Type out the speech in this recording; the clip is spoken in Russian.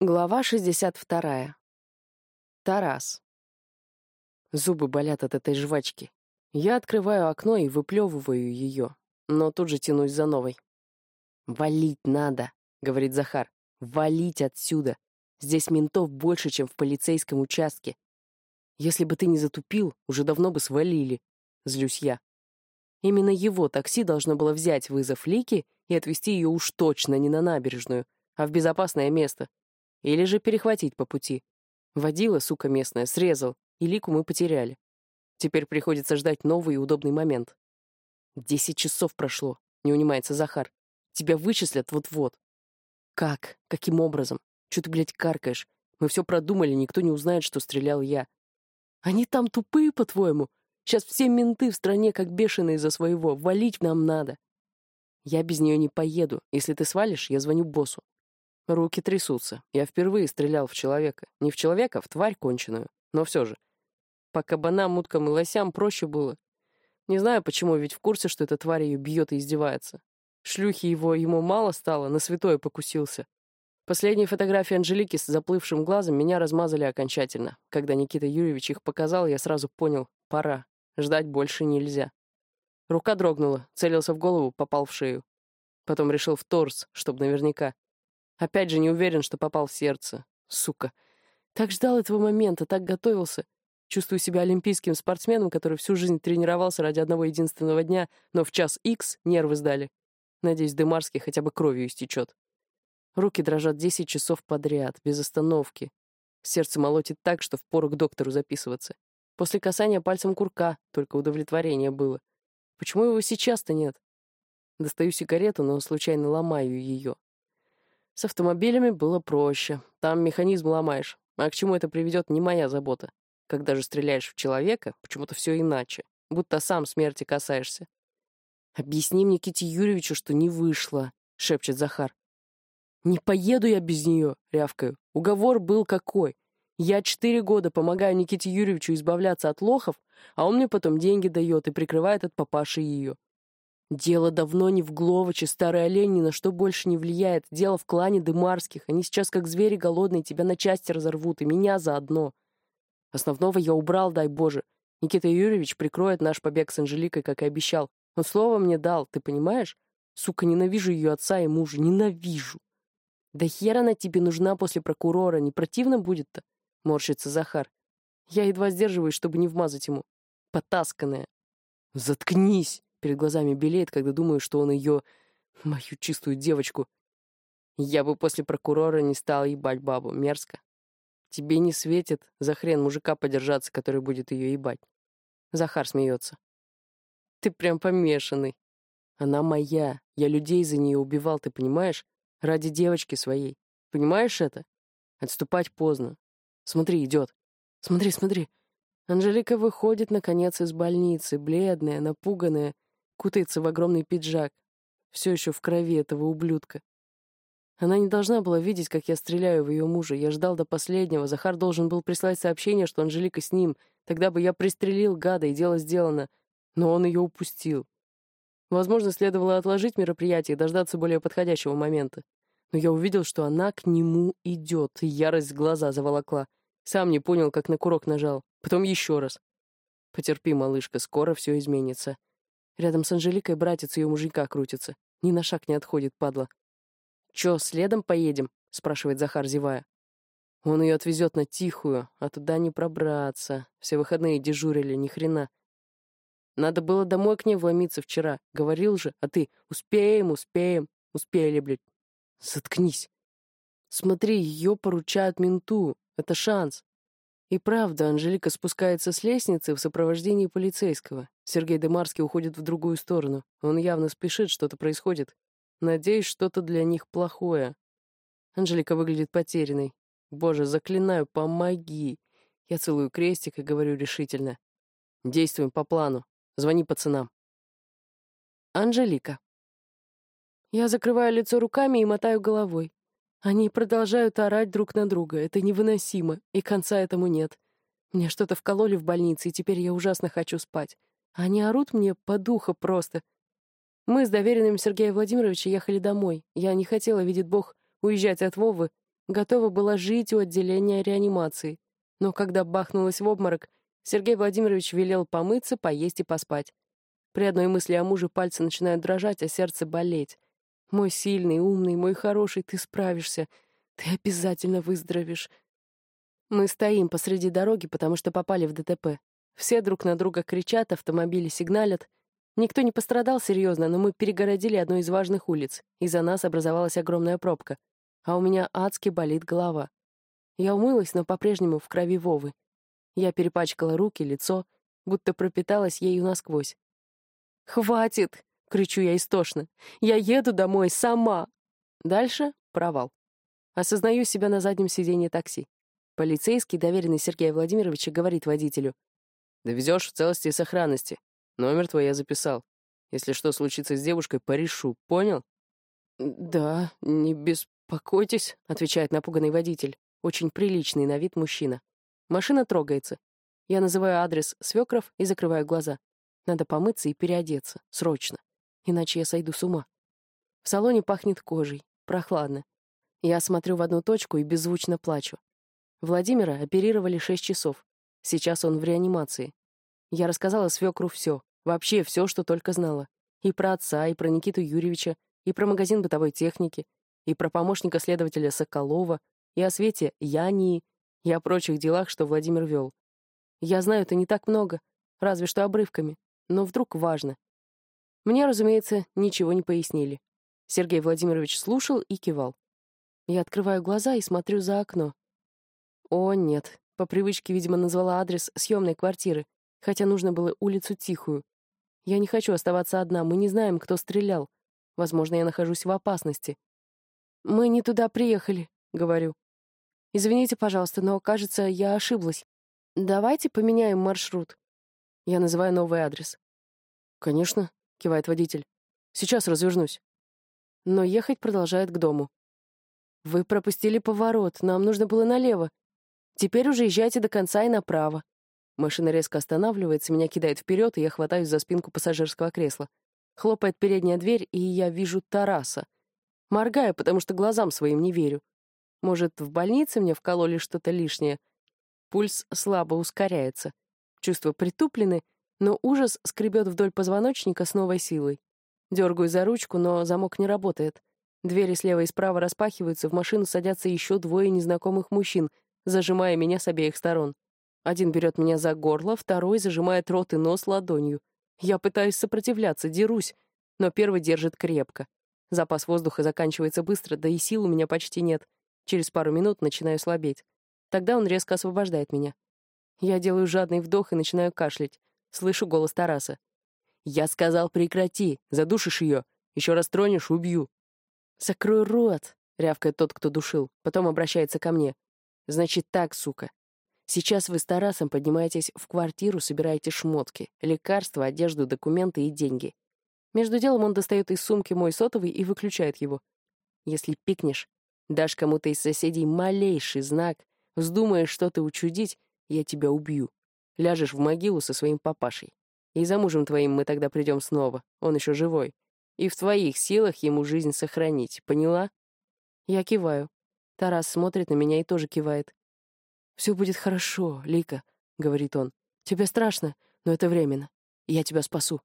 Глава 62. Тарас. Зубы болят от этой жвачки. Я открываю окно и выплевываю ее, но тут же тянусь за новой. «Валить надо», — говорит Захар. «Валить отсюда. Здесь ментов больше, чем в полицейском участке. Если бы ты не затупил, уже давно бы свалили», — злюсь я. Именно его такси должно было взять вызов Лики и отвезти ее уж точно не на набережную, а в безопасное место, или же перехватить по пути. Водила, сука местная, срезал, и лику мы потеряли. Теперь приходится ждать новый и удобный момент. Десять часов прошло, не унимается Захар. Тебя вычислят вот-вот. Как? Каким образом? Че ты, блядь, каркаешь? Мы все продумали, никто не узнает, что стрелял я. Они там тупые, по-твоему? Сейчас все менты в стране как бешеные за своего. Валить нам надо. Я без нее не поеду. Если ты свалишь, я звоню боссу. Руки трясутся. Я впервые стрелял в человека. Не в человека, а в тварь конченую. Но все же. По кабанам, уткам и лосям проще было. Не знаю почему, ведь в курсе, что эта тварь ее бьет и издевается. Шлюхи его ему мало стало, на святое покусился. Последние фотографии Анжелики с заплывшим глазом меня размазали окончательно. Когда Никита Юрьевич их показал, я сразу понял — пора. Ждать больше нельзя. Рука дрогнула, целился в голову, попал в шею. Потом решил в торс, чтобы наверняка. Опять же, не уверен, что попал в сердце. Сука. Так ждал этого момента, так готовился. Чувствую себя олимпийским спортсменом, который всю жизнь тренировался ради одного единственного дня, но в час икс нервы сдали. Надеюсь, Дымарский хотя бы кровью истечет. Руки дрожат десять часов подряд, без остановки. Сердце молотит так, что впору к доктору записываться. После касания пальцем курка только удовлетворение было. Почему его сейчас-то нет? Достаю сигарету, но случайно ломаю ее. С автомобилями было проще. Там механизм ломаешь. А к чему это приведет, не моя забота. Когда же стреляешь в человека, почему-то все иначе. Будто сам смерти касаешься. «Объясни мне, Ките Юрьевичу, что не вышло», — шепчет Захар. «Не поеду я без нее», — рявкаю. Уговор был какой. Я четыре года помогаю Никите Юрьевичу избавляться от лохов, а он мне потом деньги дает и прикрывает от папаши ее. Дело давно не в Гловаче, старый олень ни на что больше не влияет. Дело в клане Дымарских. Они сейчас как звери голодные, тебя на части разорвут, и меня заодно. Основного я убрал, дай Боже. Никита Юрьевич прикроет наш побег с Анжеликой, как и обещал. Он слово мне дал, ты понимаешь? Сука, ненавижу ее отца и мужа, ненавижу. Да хер она тебе нужна после прокурора, не противно будет-то? Морщится Захар. Я едва сдерживаюсь, чтобы не вмазать ему. Потасканная. Заткнись! Перед глазами белеет, когда думаю, что он ее... мою чистую девочку. Я бы после прокурора не стал ебать бабу, мерзко. Тебе не светит за хрен мужика подержаться, который будет ее ебать. Захар смеется. Ты прям помешанный. Она моя. Я людей за нее убивал, ты понимаешь? Ради девочки своей. Понимаешь это? Отступать поздно. Смотри, идет. Смотри, смотри. Анжелика выходит, наконец, из больницы, бледная, напуганная, кутается в огромный пиджак. Все еще в крови этого ублюдка. Она не должна была видеть, как я стреляю в ее мужа. Я ждал до последнего. Захар должен был прислать сообщение, что Анжелика с ним. Тогда бы я пристрелил гада, и дело сделано. Но он ее упустил. Возможно, следовало отложить мероприятие и дождаться более подходящего момента. Но я увидел, что она к нему идет, и ярость глаза заволокла. Сам не понял, как на курок нажал. Потом еще раз. Потерпи, малышка, скоро все изменится. Рядом с Анжеликой братец ее мужика крутится. Ни на шаг не отходит, падла. «Чё, следом поедем?» — спрашивает Захар, зевая. Он ее отвезет на тихую, а туда не пробраться. Все выходные дежурили, ни хрена. Надо было домой к ней вломиться вчера. Говорил же, а ты «Успеем, успеем». Успели, блядь. Заткнись. Смотри, ее поручают менту. Это шанс. И правда, Анжелика спускается с лестницы в сопровождении полицейского. Сергей Демарский уходит в другую сторону. Он явно спешит, что-то происходит. Надеюсь, что-то для них плохое. Анжелика выглядит потерянной. Боже, заклинаю, помоги. Я целую крестик и говорю решительно. Действуем по плану. Звони пацанам. Анжелика. Я закрываю лицо руками и мотаю головой. Они продолжают орать друг на друга. Это невыносимо, и конца этому нет. Мне что-то вкололи в больнице, и теперь я ужасно хочу спать. Они орут мне по духу просто. Мы с доверенным Сергея Владимировича ехали домой. Я не хотела, видит Бог, уезжать от Вовы. Готова была жить у отделения реанимации. Но когда бахнулась в обморок, Сергей Владимирович велел помыться, поесть и поспать. При одной мысли о муже пальцы начинают дрожать, а сердце болеть. Мой сильный, умный, мой хороший, ты справишься. Ты обязательно выздоровеешь. Мы стоим посреди дороги, потому что попали в ДТП. Все друг на друга кричат, автомобили сигналят. Никто не пострадал серьезно, но мы перегородили одну из важных улиц. Из-за нас образовалась огромная пробка. А у меня адски болит голова. Я умылась, но по-прежнему в крови Вовы. Я перепачкала руки, лицо, будто пропиталась ею насквозь. «Хватит!» — кричу я истошно. «Я еду домой сама!» Дальше — провал. Осознаю себя на заднем сиденье такси. Полицейский, доверенный Сергея Владимировича, говорит водителю. «Довезешь в целости и сохранности. Номер твой я записал. Если что случится с девушкой, порешу. Понял?» «Да, не беспокойтесь», — отвечает напуганный водитель. Очень приличный на вид мужчина. Машина трогается. Я называю адрес свекров и закрываю глаза. Надо помыться и переодеться. Срочно. Иначе я сойду с ума. В салоне пахнет кожей. Прохладно. Я смотрю в одну точку и беззвучно плачу. Владимира оперировали шесть часов. Сейчас он в реанимации. Я рассказала свекру все. Вообще все, что только знала. И про отца, и про Никиту Юрьевича, и про магазин бытовой техники, и про помощника следователя Соколова, и о Свете Янии, и о прочих делах, что Владимир вел. Я знаю это не так много, разве что обрывками но вдруг важно. Мне, разумеется, ничего не пояснили. Сергей Владимирович слушал и кивал. Я открываю глаза и смотрю за окно. О, нет. По привычке, видимо, назвала адрес съемной квартиры, хотя нужно было улицу Тихую. Я не хочу оставаться одна, мы не знаем, кто стрелял. Возможно, я нахожусь в опасности. «Мы не туда приехали», — говорю. «Извините, пожалуйста, но, кажется, я ошиблась. Давайте поменяем маршрут». Я называю новый адрес. «Конечно», — кивает водитель. «Сейчас развернусь». Но ехать продолжает к дому. «Вы пропустили поворот, нам нужно было налево. Теперь уже езжайте до конца и направо». Машина резко останавливается, меня кидает вперед, и я хватаюсь за спинку пассажирского кресла. Хлопает передняя дверь, и я вижу Тараса. Моргаю, потому что глазам своим не верю. Может, в больнице мне вкололи что-то лишнее? Пульс слабо ускоряется. Чувства притуплены, но ужас скребет вдоль позвоночника с новой силой. Дергаю за ручку, но замок не работает. Двери слева и справа распахиваются, в машину садятся еще двое незнакомых мужчин, зажимая меня с обеих сторон. Один берет меня за горло, второй зажимает рот и нос ладонью. Я пытаюсь сопротивляться, дерусь, но первый держит крепко. Запас воздуха заканчивается быстро, да и сил у меня почти нет. Через пару минут начинаю слабеть. Тогда он резко освобождает меня. Я делаю жадный вдох и начинаю кашлять. Слышу голос Тараса. «Я сказал, прекрати! Задушишь ее! Еще раз тронешь — убью!» «Закрой рот!» — рявкает тот, кто душил. Потом обращается ко мне. «Значит так, сука. Сейчас вы с Тарасом поднимаетесь в квартиру, собираете шмотки, лекарства, одежду, документы и деньги. Между делом он достает из сумки мой сотовый и выключает его. Если пикнешь, дашь кому-то из соседей малейший знак, вздумаешь что-то учудить, я тебя убью. Ляжешь в могилу со своим папашей. И за мужем твоим мы тогда придем снова, он еще живой. И в твоих силах ему жизнь сохранить, поняла?» Я киваю. Тарас смотрит на меня и тоже кивает. «Все будет хорошо, Лика», — говорит он. «Тебе страшно, но это временно. Я тебя спасу».